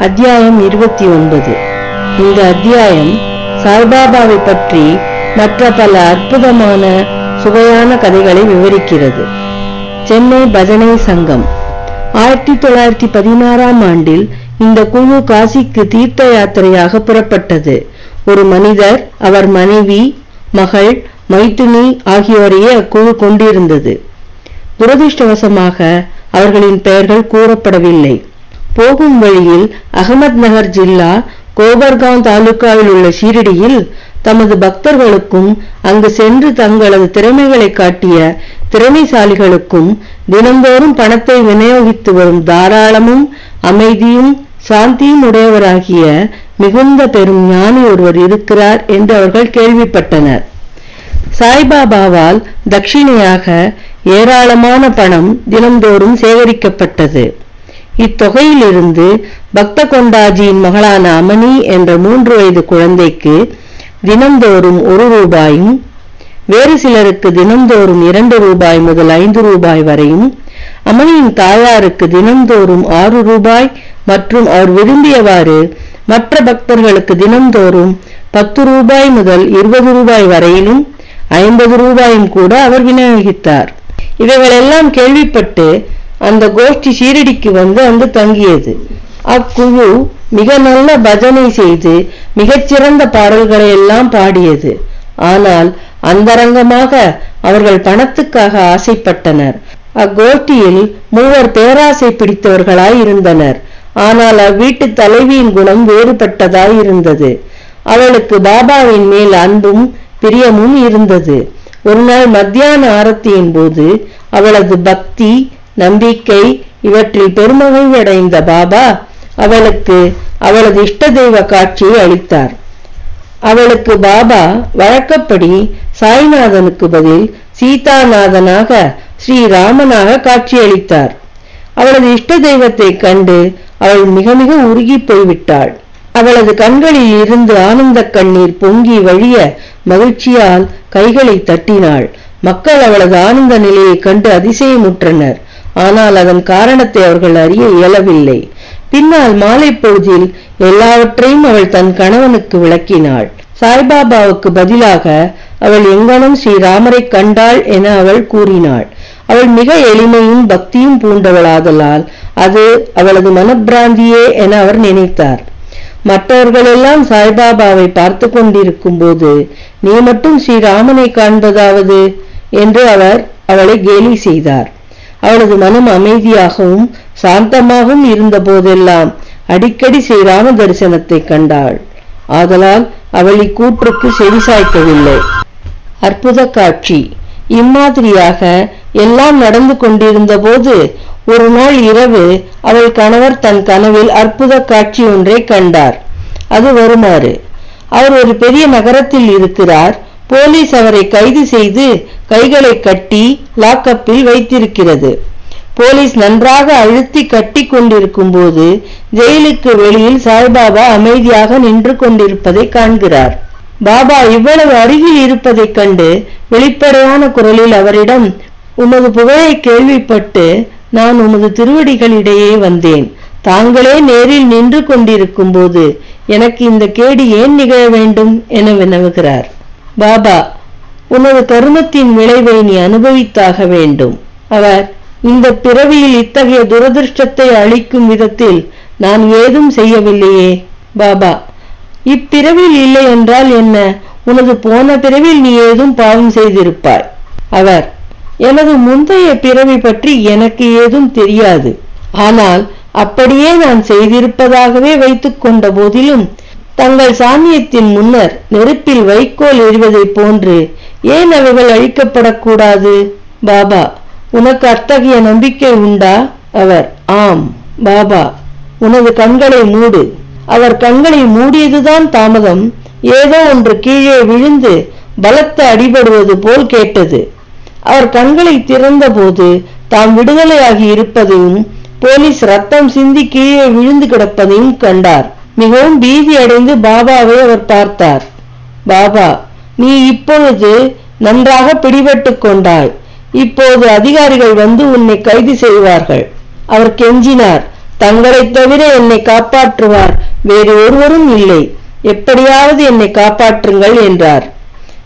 அத்தியாயம் இருபத்தி ஒன்பது. இந்த அத்தியாயம் சாய்பாபாவை பற்றி மற்ற பல அற்புதமான சுவையான கதைகளை விவரிக்கிறது. சென்னை பஜனை சங்கம். ஆயிரத்தி தொள்ளாயிரத்தி பதினாறாம் ஆண்டில் இந்த குழு காசிக்கு தீர்த்த யாத்திரையாக புறப்பட்டது. ஒரு மனிதர் அவர் மனைவி மகள் மைத்துனி ஆகியோரையே அக்குழு கொண்டிருந்தது. துரதிருஷ்டவசமாக அவர்களின் பெயர்கள் கூறப்படவில்லை. போகும் வழியில் அகமத் நகர் ஜில்லா கோபர்காவ் தாலுகாவில் உள்ள ஷீரடியில் தமது பக்தர்களுக்கும் அங்கு சென்று தங்களது திறமைகளை காட்டிய திறமைசாலிகளுக்கும் தினந்தோறும் பணத்தை விநியோகித்து வரும் தாராளமும் அமைதியும் சாந்தியும் உடையவராகிய மிகுந்த பெரும் ஞானி ஒருவர் இருக்கிறார் என்று அவர்கள் கேள்விப்பட்டனர். சாய்பாபாவால் தட்சிணையாக ஏராளமான பணம் தினந்தோறும் சேகரிக்கப்பட்டது. இத்தொகையிலிருந்து பக்த கொண்டாஜியின் மகளான அமனி என்ற மூன்று வயது குழந்தைக்கு தினந்தோறும் ஒரு ரூபாயும் வேறு சிலருக்கு தினந்தோறும் இரண்டு ரூபாய் முதல் ஐந்து ரூபாய் வரையும் அமனியின் தாயாருக்கு தினந்தோறும் ஆறு ரூபாய் மற்றும் அவர் விரும்பியவாறு மற்ற பக்தர்களுக்கு தினந்தோறும் பத்து ரூபாய் முதல் இருபது ரூபாய் வரையிலும் ஐம்பது ரூபாயும் கூட அவர் விநியோகித்தார். இவைகளெல்லாம் கேள்விப்பட்டு அந்த கோஷ்டி சீரடிக்கு வந்து அங்கு தங்கியது. அக்குழு மிக நல்ல பஜனை செய்து மிகச்சிறந்த பாடல்களை எல்லாம் பாடியது. ஆனால் அந்தரங்கமாக அவர்கள் பணத்துக்காக ஆசைப்பட்டனர். அக்கோஷ்டியில் மூவர் பேராசை பிடித்தவர்களாய் இருந்தனர். ஆனால் அவ்வீட்டு தலைவியின் குணம் வேறுபட்டதாய் இருந்தது. அவளுக்கு பாபாவின் மேல் அன்பும் பிரியமும் இருந்தது. ஒரு நாள் மத்தியான ஆரத்தியின் போது அவளது பக்தி நம்பிக்கை இவற்றில் பெருமகிழ்வடைந்த பாபா அவளுக்கு அவளது இஷ்ட தெய்வ காட்சியை அளித்தார். அவளுக்கு பாபா வழக்கப்படி சாய்நாதனுக்கு பதில் சீதாநாதனாக ஸ்ரீராமனாக காட்சியளித்தார். அவளது இஷ்ட தெய்வத்தை கண்டு அவள் மிக மிக உருகி போய்விட்டாள். அவளது கண்களில் இருந்து ஆனந்த கண்ணீர் பொங்கி வழிய மகிழ்ச்சியால் கைகளை தட்டினாள். மக்கள் அவளது ஆனந்த நிலையை கண்டு அதிசயமுற்றனர். ஆனால் அதன் காரணத்தை அவர்கள் அறிய இயலவில்லை. பின்னால் மாலை பொழுதில் எல்லாவற்றையும் அவள் தன் கணவனுக்கு விளக்கினாள். சாய்பாபாவுக்கு பதிலாக அவள் எங்கனும் ஸ்ரீராமரை கண்டாள் என அவள் கூறினாள். அவள் மிக எளிமையும் பக்தியும் பூண்டவளாதலால் அது அவளது மனப்பிராந்தியே என அவர் நினைத்தார். மற்றவர்களெல்லாம் சாய்பாபாவை பார்த்து கொண்டிருக்கும் போது நீ மட்டும் ஸ்ரீராமனை காண்பதாவது? என்று அவர் அவளை கேலி செய்தார். அவளது மனம் அமைதியாகவும் சாந்தமாகவும் இருந்த போதெல்லாம் அடிக்கடி ஸ்ரீராம தரிசனத்தை கண்டாள். ஆதலால் அவள் இக்கூற்றுக்கு செவிசாய்க்கவில்லை அற்புத காட்சி. இம்மாதிரியாக எல்லாம் நடந்து கொண்டிருந்த போது ஒரு நாள் இரவு அவள் கணவர் தன் கனவில் அற்புத காட்சி ஒன்றை கண்டார். அது வருமாறு. அவர் ஒரு பெரிய நகரத்தில் இருக்கிறார். போலீஸ் அவரை கைது செய்து கைகளை கட்டி லாக்கப்பில் வைத்திருக்கிறது. போலீஸ் நன்றாக அழுத்தி கட்டி கொண்டிருக்கும் போது ஜெயிலுக்கு வெளியில் சாய்பாபா அமைதியாக நின்று கொண்டிருப்பதை காண்கிறார். பாபா இவ்வளவு அருகில் இருப்பதைக் கண்டு வெளிப்படையான குரலில் அவரிடம் உமது புகழை கேள்விப்பட்டு நான் உமது திருவடிகளிடையே வந்தேன். தாங்களே நேரில் நின்று கொண்டிருக்கும் போது எனக்கு இந்த கேடு ஏன் நிகழ வேண்டும்? என வினவுகிறார். பாபா உனது கருமத்தின் விளைவை நீ அனுபவித்தாக வேண்டும். அவர் இந்த பிறவியில் இத்தகைய துரதிருஷ்டத்தை அளிக்கும் விதத்தில் நான் ஏதும் செய்யவில்லையே. பாபா இப்பிறவில் இல்லை என்றால் என்ன? உனது போன பிறவில் நீ ஏதும் பாவம் செய்திருப்பாய். அவர் எனது முந்தைய பிறவி பற்றி எனக்கு ஏதும் தெரியாது. ஆனால் அப்படியே நான் செய்திருப்பதாகவே வைத்துக் கொண்ட போதிலும் தங்கள் சாமியத்தின் முன்னர் நெருப்பில் வைக்கோல் எறிவதைப் போன்று ஏன் அவைகள் அழிக்கப்படக்கூடாது? பாபா உனக்கு அத்தகைய நம்பிக்கை உண்டா? அவர் ஆம் பாபா உனது கண்களை மூடு. அவர் கண்களை மூடியதுதான் தாமதம். ஏதோ ஒன்று கீழே விழுந்து பலத்த அடிபடுவது போல் கேட்டது. அவர் கண்களை திறந்தபோது தாம் விடுதலையாகி இருப்பதையும் போலீஸ் ரத்தம் சிந்தி கீழே விழுந்து கிடப்பதையும் கண்டார். மிகவும் பீதி அடைந்து பாபாவை அவர் பார்த்தார். பாபா நீ இப்பொழுது நன்றாக பிடிபட்டு கொண்டாய். இப்போது அதிகாரிகள் வந்து உன்னை கைது செய்வார்கள். அவர் கெஞ்சினார். தங்களைத் தவிர என்னை காப்பாற்றுவார். வேறு ஒருவரும் இல்லை. எப்படியாவது என்னை காப்பாற்றுங்கள் என்றார்.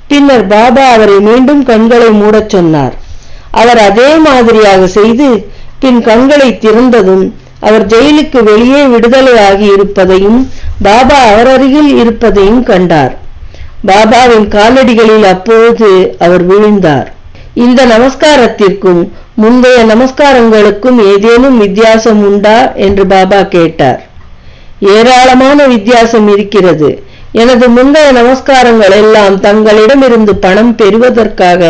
பின்னர் பாபா அவரை மீண்டும் கண்களை மூடச் சொன்னார். அவர் அதே மாதிரியாக செய்து பின் கண்களை திறந்ததும் அவர் ஜெயிலுக்கு வெளியே விடுதலையாகி இருப்பதையும் பாபா அவர் அருகில் இருப்பதையும் கண்டார். பாபாவின் காலடிகளில் அப்பொழுது அவர் விழுந்தார். இந்த நமஸ்காரத்திற்கும் முந்தைய நமஸ்காரங்களுக்கும் ஏதேனும் வித்தியாசம் உண்டா என்று பாபா கேட்டார். ஏராளமான வித்தியாசம் இருக்கிறது. எனது முந்தைய நமஸ்காரங்கள் எல்லாம் தங்களிடமிருந்து பணம் பெறுவதற்காக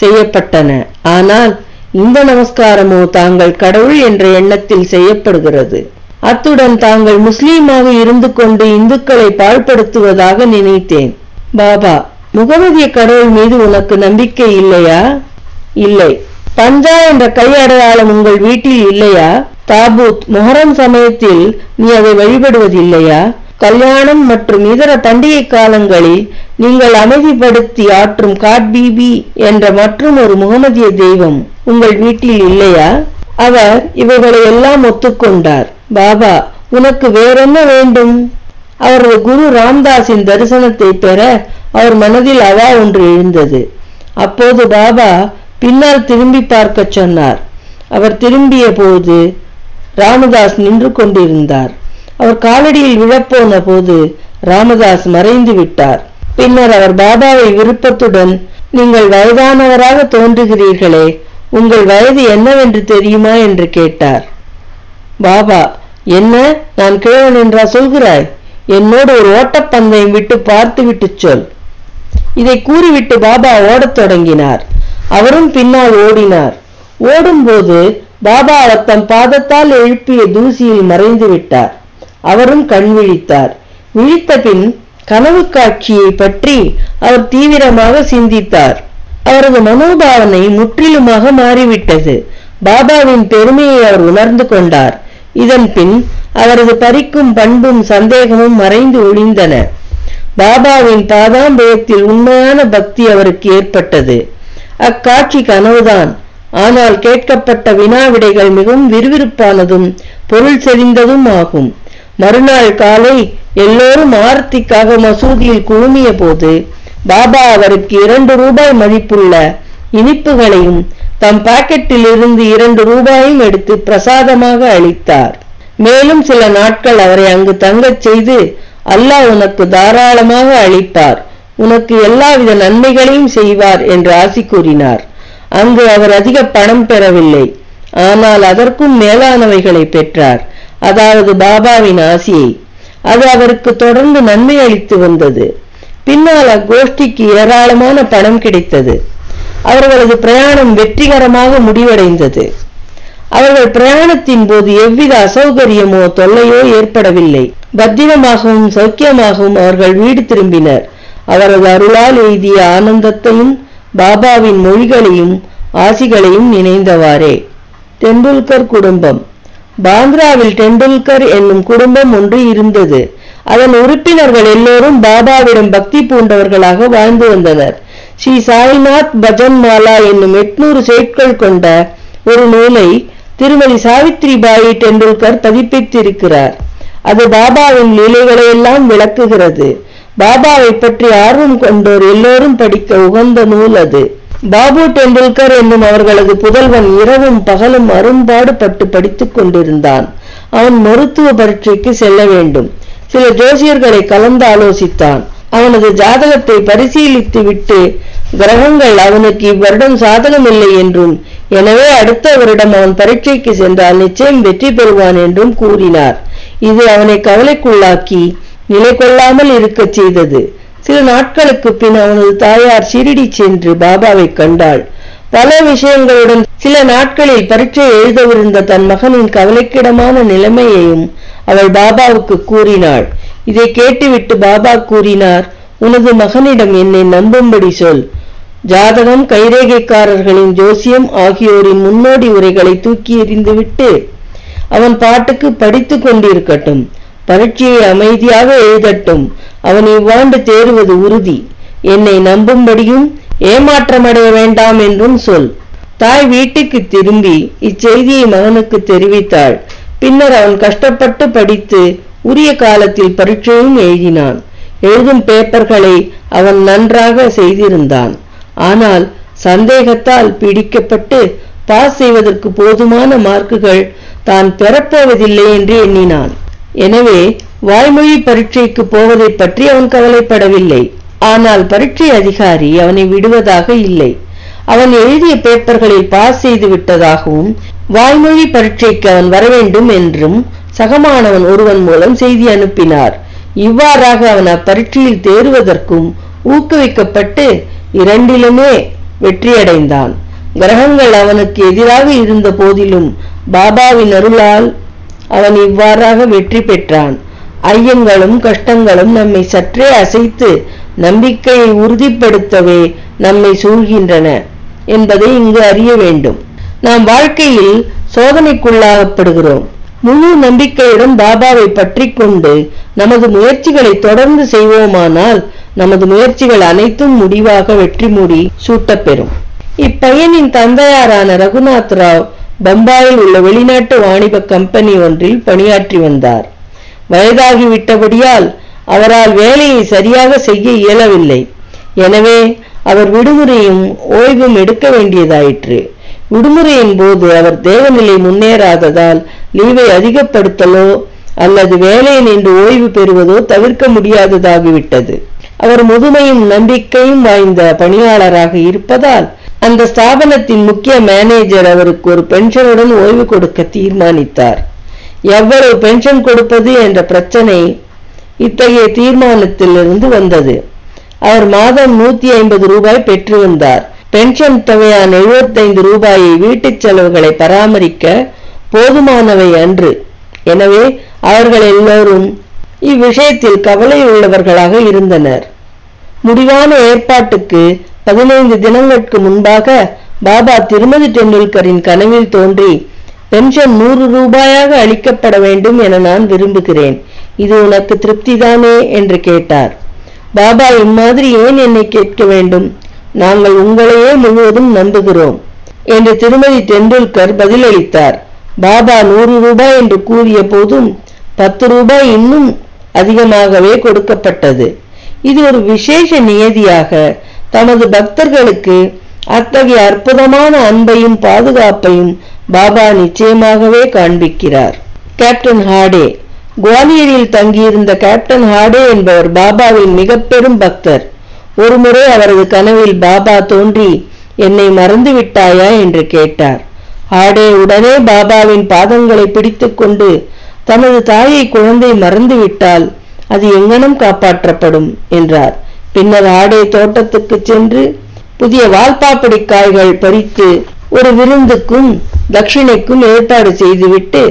செய்யப்பட்டன. ஆனால் இந்த நமஸ்காரமோ தாங்கள் கடவுள் என்ற எண்ணத்தில் செய்யப்படுகிறது. அத்துடன் தாங்கள் முஸ்லீமாக இருந்து கொண்டு இந்துக்களை பாழ்படுத்துவதாக நினைத்தேன். பாபா முகமதிய கடவுள் மீது உனக்கு நம்பிக்கை இல்லையா? இல்லை. பஞ்சா என்ற கை அடையாளம் உங்கள் வீட்டில் இல்லையா? தாபூத் மொஹரம் சமயத்தில் நீ அதை வழிபடுவதில்லையா? கல்யாணம் மற்றும் இதர பண்டிகை காலங்களில் நீங்கள் அமைதிப்படுத்தி ஆற்றும் காட் பீபி என்ற மற்றும் ஒரு முகமதிய தெய்வம் உங்கள் வீட்டில் இல்லையா? அவர் இவைகளை எல்லாம் ஒத்துக்கொண்டார். பாபா உனக்கு வேறென்ன வேண்டும்? அவரது குரு ராம்தாஸின் தரிசனத்தை பெற அவர் மனதில் அவா ஒன்று எழுந்தது. அப்போது பாபா பின்னால் திரும்பி பார்க்கச் சொன்னார். அவர் திரும்பிய போது ராமதாஸ் நின்று கொண்டிருந்தார். அவர் காலடியில் விழப்போன போது ராமதாஸ் மறைந்து விட்டார். பின்னர் அவர் பாபாவை விருப்பத்துடன் நீங்கள் வயதானவராக தோன்றுகிறீர்களே உங்கள் வயது என்னவென்று தெரியுமா? என்று கேட்டார். பாபா என்ன? நான் கிழவன் என்றா சொல்கிறாய்? என்னோடு ஒரு ஓட்டப்பந்தயம் விட்டு பார்த்து விட்டு சொல். இதை கூறிவிட்டு பாபா ஓடத் தொடங்கினார். அவரும் பின்னால் ஓடினார். ஓடும்போது பாபா அவர் தம் பாதத்தால் எழுப்பிய தூசியில் மறைந்து விட்டார். அவரும் கண் விழித்தார் விழித்த பின் கனவு காட்சியை பற்றி அவர் தீவிரமாக சிந்தித்தார். அவரது மனோபாவனை முற்றிலுமாக மாறிவிட்டது. பாபாவின் பெருமையை அவர் உணர்ந்து கொண்டார். இதன் பின் அவரது பறிக்கும் பண்பும் சந்தேகமும் மறைந்து ஒளிந்தன. பாபாவின் பாதாம்பயத்தில் உண்மையான பக்தி அவருக்கு ஏற்பட்டது. அக்காட்சி கனவுதான். ஆனால் கேட்கப்பட்ட வினா விடைகள் மிகவும் விறுவிறுப்பானதும் பொருள் செறிந்ததும் ஆகும். மறுநாள் காலை எல்லோரும் ஆர்த்திக்காக மசூதியில் குழுமிய போது பாபா அவருக்கு இரண்டு ரூபாய் மதிப்புள்ள இனிப்புகளையும் தம் பாக்கெட்டில் இருந்து இரண்டு ரூபாயும் எடுத்து பிரசாதமாக அளித்தார். மேலும் சில நாட்கள் அவரை அங்கு தங்கச் செய்து அல்லாஹ் உனக்கு தாராளமாக அளிப்பார். உனக்கு எல்லாவித நன்மைகளையும் செய்வார் என்று ஆசி கூறினார். அங்கு அவர் அதிக பணம் பெறவில்லை. ஆனால் அதற்கும் மேலானவைகளை பெற்றார். அதாவது பாபாவின் ஆசியை. அது அவருக்கு தொடர்ந்து நன்மை அளித்து வந்தது. பின்னால் அக்கோஷ்டிக்கு ஏராளமான பணம் கிடைத்தது. அவர்களது பிரயாணம் வெற்றிகரமாக முடிவடைந்தது. அவர்கள் பிரயாணத்தின் போது எவ்வித அசௌகரியமோ தொல்லையோ ஏற்படவில்லை. பத்திரமாகவும் சௌக்கியமாகவும் அவர்கள் வீடு திரும்பினர். அவரது அருளால் எய்திய ஆனந்தத்தையும் பாபாவின் மொழிகளையும் ஆசிகளையும் நினைந்தவாறே. டெண்டுல்கர் குடும்பம். பாந்திராவில் டெண்டுல்கர் என்னும் குடும்பம் ஒன்று இருந்தது. அதன் உறுப்பினர்கள் எல்லோரும் பாபாவிடம் பக்தி பூண்டவர்களாக வாழ்ந்து வந்தனர். ஸ்ரீ சாய்நாத் பஜன் மாலா என்னும் எட்நூறு செய்ட்கள் கொண்ட ஒரு நூலை திருமதி சாவித்ரி டெண்டுல்கர் பதிப்பித்திருக்கிறார். அது பாபாவின் லீலைகளை எல்லாம் விளக்குகிறது. பாபாவை பற்றி ஆர்வம் கொண்டோர் எல்லோரும் படிக்க உகந்த நூல் அது. பாபு டெண்டுல்கர் என்னும் அவர்களது புதல்வன் இரவும் பகலும் அரும்பாடு பட்டு படித்துக் கொண்டிருந்தான். அவன் மருத்துவ பரீட்சைக்கு செல்ல வேண்டும். சில ஜோசியர்களை கலந்து ஆலோசித்தான். அவனது ஜாதகத்தை பரிசீலித்து விட்டு கிரகங்கள் அவனுக்கு இவ்வருடம் சாதகமில்லை என்றும் எனவே அடுத்த வருடம் அவன் பரீட்சைக்கு சென்றால் நிச்சயம் வெற்றி பெறுவான் என்றும் கூறினார். இது அவனை கவலைக்குள்ளாக்கி நிலை கொள்ளாமல் இருக்கச் செய்தது. சில நாட்களுக்கு பின் அவனது தாயார் ஷிரிடி சென்று பாபாவை கண்டாள். பல விஷயங்களுடன் சில நாட்களில் பரீட்சை எழுதவிருந்த தன் மகனின் கவலைக்கிடமான நிலைமையையும் அவள் பாபாவுக்கு கூறினாள். இதை கேட்டுவிட்டு பாபா கூறினார் உனது மகனிடம் என்னை நம்பும்படி சொல். ஜாதகம் கைரேகைக்காரர்களின் ஜோசியம் ஆகியோரின் முன்னோடி உரைகளை தூக்கி எறிந்துவிட்டு அவன் பாட்டுக்கு படித்துக் கொண்டிருக்கட்டும். பரீட்சையை அமைதியாக எழுதட்டும். அவனை இவ்வாண்டு தேறுவது உறுதி. என்னை நம்பும்படியும் ஏமாற்றமடைய வேண்டாம் என்றும் சொல். தாய் வீட்டுக்கு திரும்பி இச்செய்தியை மகனுக்கு தெரிவித்தாள். பின்னர் அவன் கஷ்டப்பட்டு படித்து உரிய காலத்தில் பரீட்சையும் எழுதினான். எழுதும் பேப்பர்களை அவன் நன்றாக செய்திருந்தான். ஆனால் சந்தேகத்தால் பிடிக்கப்பட்டு பாஸ் செய்வதற்கு போதுமான மார்க்குகள் தான் பெறப்போவதில்லை என்று எண்ணினான். எனவே வாய்மொழி பரீட்சைக்கு போவதை பற்றி அவன் கவலைப்படவில்லை. ஆனால் பரீட்சை அதிகாரி அவனை விடுவதாக இல்லை. அவன் எழுதிய பேப்பர்களில் பாஸ் செய்து விட்டதாகவும் வாய்மொழி பரீட்சைக்கு அவன் வரவேண்டும் என்றும் சகமானவன் ஒருவன் மூலம் செய்தி அனுப்பினார். இவ்வாறாக அவன் அப்பரீட்சையில் தேறுவதற்கும் ஊக்குவிக்கப்பட்டு இரண்டிலுமே வெற்றியடைந்தான். கிரகங்கள் அவனுக்கு எதிராக இருந்த போதிலும் பாபாவின் அருளால் அவன் இவ்வாறாக வெற்றி பெற்றான். ஐயங்களும் கஷ்டங்களும் நம்மை சற்றே அசைத்து நம்பிக்கையை உறுதிப்படுத்தவே நம்மை சூழ்கின்றன என்பதை இங்கு அறிய வேண்டும். நாம் வாழ்க்கையில் சோதனைக்குள்ளாகப்படுகிறோம். முழு நம்பிக்கையுடன் பாபாவை பற்றி கொண்டு நமது முயற்சிகளை தொடர்ந்து செய்வோமானால் நமது முயற்சிகள் அனைத்தும் முடிவாக வெற்றி மூடி சூட்டப்பெறும். இப்பையனின் தந்தையாரான ரகுநாத் ராவ் பம்பாயில் உள்ள வெளிநாட்டு வாணிப கம்பெனி ஒன்றில் பணியாற்றி வந்தார். வயதாகிவிட்டபடியால் அவரால் வேலையை சரியாக செய்ய இயலவில்லை. எனவே அவர் விடுமுறையும் ஓய்வும் எடுக்க வேண்டியதாயிற்று. விடுமுறையின் போது அவர் தேவநிலை முன்னேறாததால் லீவை அதிகப்படுத்தலோ அல்லது வேலையை நின்று ஓய்வு பெறுவதோ தவிர்க்க முடியாததாகிவிட்டது. அவர் முதுமையும் நம்பிக்கையும் வாய்ந்த பணியாளராக இருப்பதால் அந்த ஸ்தாபனத்தின் முக்கிய மேனேஜர் அவருக்கு ஒரு பென்ஷனுடன் ஓய்வு கொடுக்க தீர்மானித்தார். எவ்வளவு பென்ஷன் கொடுப்பது என்ற பிரச்சனை இத்தகைய தீர்மானத்திலிருந்து வந்தது. அவர் மாதம் நூத்தி ஐம்பது ரூபாய் பெற்று வந்தார் பென்ஷன் தொகையான எழுபத்தைந்து ரூபாயை வீட்டுச் செலவுகளை பராமரிக்க போதுமானவை அன்று. எனவே அவர்கள் எல்லோரும் இவ்விஷயத்தில் கவலை உள்ளவர்களாக இருந்தனர். முடிவான ஏற்பாட்டுக்கு பதினைந்து தினங்களுக்கு முன்பாக பாபா திருமதி டெண்டுல்கரின் கனவில் தோன்றி பென்ஷன் நூறு ரூபாயாக அளிக்கப்பட வேண்டும் என நான் விரும்புகிறேன். இது உனக்கு திருப்திதானே? என்று கேட்டார். பாபா இம்மாதிரி ஏன் என்னை கேட்க வேண்டும்? நாங்கள் உங்களையே முழுவதும் நம்புகிறோம். என்று திருமதி டெண்டுல்கர் பதிலளித்தார். பாபா நூறு ரூபாய் என்று கூறிய போதும் பத்து ரூபாய் இன்னும் அதிகமாகவே கொடுக்கப்பட்டது. இது ஒரு விசேஷ நியதியாக தமது பக்தர்களுக்கு அத்தகைய அற்புதமான அன்பையும் பாதுகாப்பையும் பாபா நிச்சயமாகவே காண்பிக்கிறார். கேப்டன் ஹாடே குவாலியரில் தங்கியிருந்த கேப்டன் ஹாடே என்பவர் பாபாவின் மிக பெரும் பக்தர். ஒருமுறை அவரது கனவில் பாபா தோன்றி என்னை மறந்து விட்டாயா என்று கேட்டார். ஹாடே உடனே பாபாவின் பாதங்களை பிடித்துக்கொண்டு தனது தாயை குழந்தை மறந்து விட்டால் அது எங்கனம் காப்பாற்றப்படும்? என்றார். பின்னர் ஆடே தோட்டத்துக்கு சென்று புதிய வால்பாப்படி காய்கள் பறித்து ஒரு விருந்துக்கும் தட்சிணைக்கும் ஏற்பாடு செய்துவிட்டு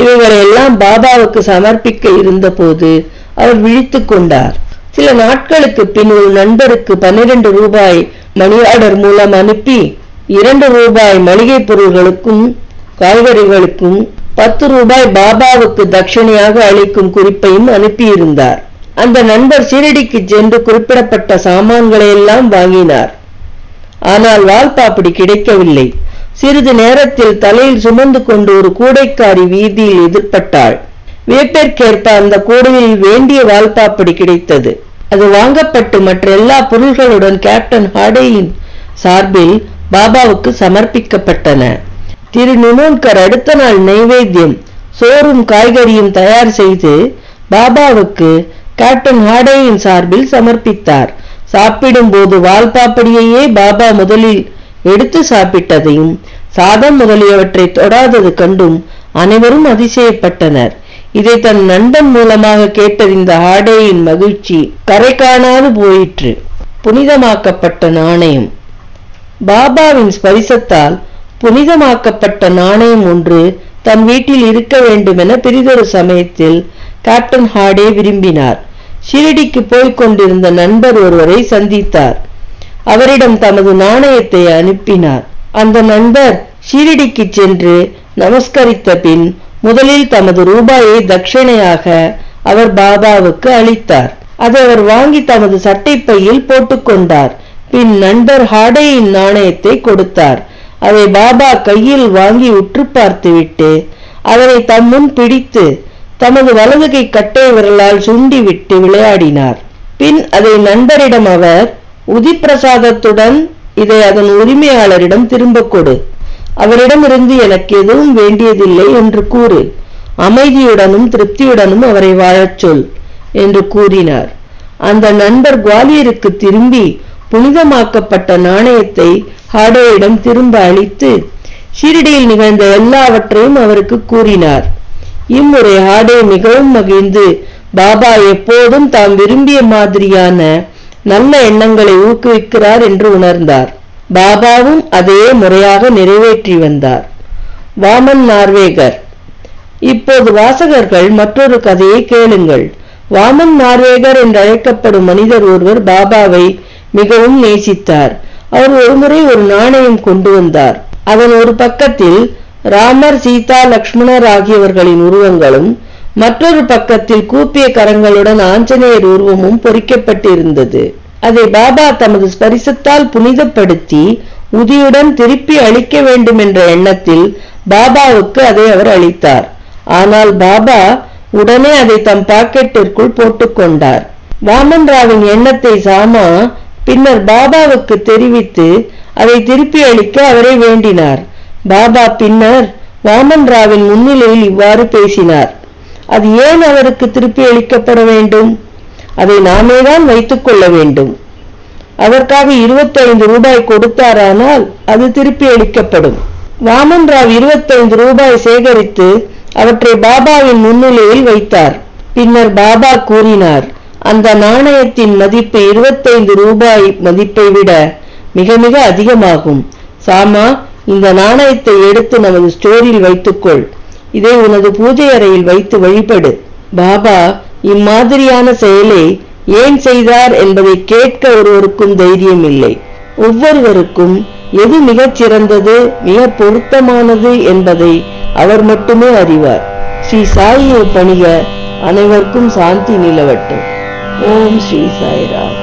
இவைகளையெல்லாம் பாபாவுக்கு சமர்ப்பிக்க இருந்தபோது அவர் விழித்து கொண்டார். சில நாட்களுக்கு பின் ஒரு நண்பருக்கு பன்னிரண்டு ரூபாய் மணி ஆர்டர் மூலம் அனுப்பி இரண்டு ரூபாய் மளிகை பொருள்களுக்கும் காய்கறிகளுக்கும் பத்து ரூபாய் பாபாவுக்கு தட்சிணையாக அளிக்கும் குறிப்பையும் அனுப்பியிருந்தார். அந்த நண்பர் சீரடிக்கு சென்று குறிப்பிடப்பட்ட சாமான்களை எல்லாம் வாங்கினார். ஆனால் வால்பாப்படி கிடைக்கவில்லை. சிறிது நேரத்தில் தலையில் சுமந்து கொண்டு ஒரு கூடைக்காரி வீதியில் எதிர்பட்டாள். வியப்பிற்கேற்ப அந்த கூடையில் வேண்டிய வால்பாப்படி கிடைத்தது. அது வாங்கப்பட்டு மற்ற எல்லா பொருள்களுடன் கேப்டன் ஹாடேயின் சார்பில் பாபாவுக்கு சமர்ப்பிக்கப்பட்டன. திரு நிமோன்கர் அடுத்த நாள் நைவேத்தியம் சோறும் காய்கறியும் தயார் செய்து பாபாவுக்கு கேப்டன் ஹாடேயின் சார்பில் சமர்ப்பித்தார். சாப்பிடும்போது வால்பாப்படியையே பாபா முதலில் எடுத்து சாப்பிட்டதையும் சாதம் முதலியவற்றை தொடாதது கண்டும் அனைவரும் அதிசயப்பட்டனர். இதை தன் நண்பன் மூலமாக கேட்டறிந்த ஹாடேயின் மகிழ்ச்சி கரை காணாது போயிற்று. புனிதமாக்கப்பட்ட நாணயம். பாபாவின் ஸ்பரிசத்தால் புனிதமாக்கப்பட்ட நாணயம் ஒன்று தன் வீட்டில் இருக்க வேண்டுமென பிரிதொரு சமயத்தில் கேப்டன் ஹாடே விரும்பினார். ஷிரடிக்கு போய்க் கொண்டிருந்த நண்பர் ஒருவரை சந்தித்தார். அவரிடம் தமது நாணயத்தை அனுப்பினார். அந்த நண்பர் ஷீரடிக்கு சென்று நமஸ்கரித்த பின் முதலில் தமது ரூபாயை தட்சிணையாக அவர் பாபாவுக்கு அளித்தார். அதை அவர் வாங்கி தமது சட்டைப்பையில் போட்டுக்கொண்டார் பின் நண்பர் ஹாடையின் நாணயத்தை கொடுத்தார். அதை பாபா கையில் வாங்கி உற்று பார்த்துவிட்டு அவரை தம் முன் பிடித்து தமது வலது கை கட்டை விரலால் சுண்டிவிட்டு விளையாடினார். பின் அதை நண்பரிடம் அவர் உதிப்பிரசாதத்துடன் இதை அதன் உரிமையாளரிடம் திரும்ப கொடு. அவரிடமிருந்து எனக்கு எதுவும் வேண்டியதில்லை என்று கூறு. அமைதியுடனும் திருப்தியுடனும் அவரை வாழச் சொல் என்று கூறினார். அந்த நண்பர் குவாலியருக்கு திரும்பி புனிதமாக்கப்பட்ட நாணயத்தை ஹாடேயிடம் திரும்ப அளித்து ஷிரடியில் நிகழ்ந்த எல்லாவற்றையும் அவருக்கு கூறினார். இம்முறை ஹாடே மிகவும் மகிழ்ந்து பாபா எப்போதும் தாம் விரும்பிய மாதிரியான நல்ல எண்ணங்களை ஊக்குவிக்கிறார் என்று உணர்ந்தார். பாபாவும் அதே முறையாக நிறைவேற்றி வந்தார். வாமன் நார்வேகர். இப்போது வாசகர்கள் மற்றொரு கதையை கேளுங்கள். வாமன் நார்வேகர் என்று அழைக்கப்படும் மனிதர் ஒருவர் பாபாவை மிகவும் நேசித்தார். அவர் ஒருமுறை ஒரு நாணயம் கொண்டு வந்தார். அதன் ஒரு பக்கத்தில் ராமர் சீதா லக்ஷ்மணர் ஆகியவர்களின் உருவங்களும் மற்றொரு பக்கத்தில் கூப்பிய கரங்களுடன் ஆஞ்சநேயர் உருவமும் பொறிக்கப்பட்டிருந்தது. அதை பாபா தமது ஸ்பரிசத்தால் புனிதப்படுத்தி உதியுடன் திருப்பி அளிக்க வேண்டும் என்ற எண்ணத்தில் பாபாவுக்கு அதை அவர் அளித்தார். ஆனால் பாபா உடனே அதை தம் பாக்கெட்டிற்குள் போட்டுக்கொண்டார். வாமன் ராவின் எண்ணத்தை சாமா பின்னர் பாபாவுக்கு தெரிவித்து அதை திருப்பி அளிக்க அவரை வேண்டினார். பாபா பின்னர் வாமன் ராவின் முன்னிலையில் இவ்வாறு பேசினார். அது ஏன் அவருக்கு திருப்பி அளிக்கப்பட வேண்டும்? அதை நாமே தான் வைத்துக் கொள்ள வேண்டும். அதற்காக இருபத்தைந்து ரூபாய் கொடுத்தாரானால் அது திருப்பி அளிக்கப்படும். வாமன் ராவ் இருபத்தைந்து ரூபாய் சேகரித்து அவற்றை பாபாவின் முன்னிலையில் வைத்தார். பின்னர் பாபா கூறினார் அந்த நாணயத்தின் மதிப்பு இருபத்தைந்து ரூபாய் மதிப்பை விட மிக மிக அதிகமாகும். சாமா இந்த நாணயத்தை எடுத்து நமது ஸ்டோரில் வைத்துக்கொள். இதை உனது பூஜை அறையில் வைத்து வழிபடு. பாபா இம்மாதிரியான செயலை ஏன் செய்தார் என்பதை கேட்க ஒருவருக்கும் தைரியம் இல்லை. ஒவ்வொருவருக்கும் எது மிகச் சிறந்தது மிக பொருத்தமானது என்பதை அவர் மட்டுமே அறிவார். ஸ்ரீ சாயியை பணிக அனைவருக்கும் சாந்தி நிலவட்டும். ஓம் ஸ்ரீ சாய்ராம்.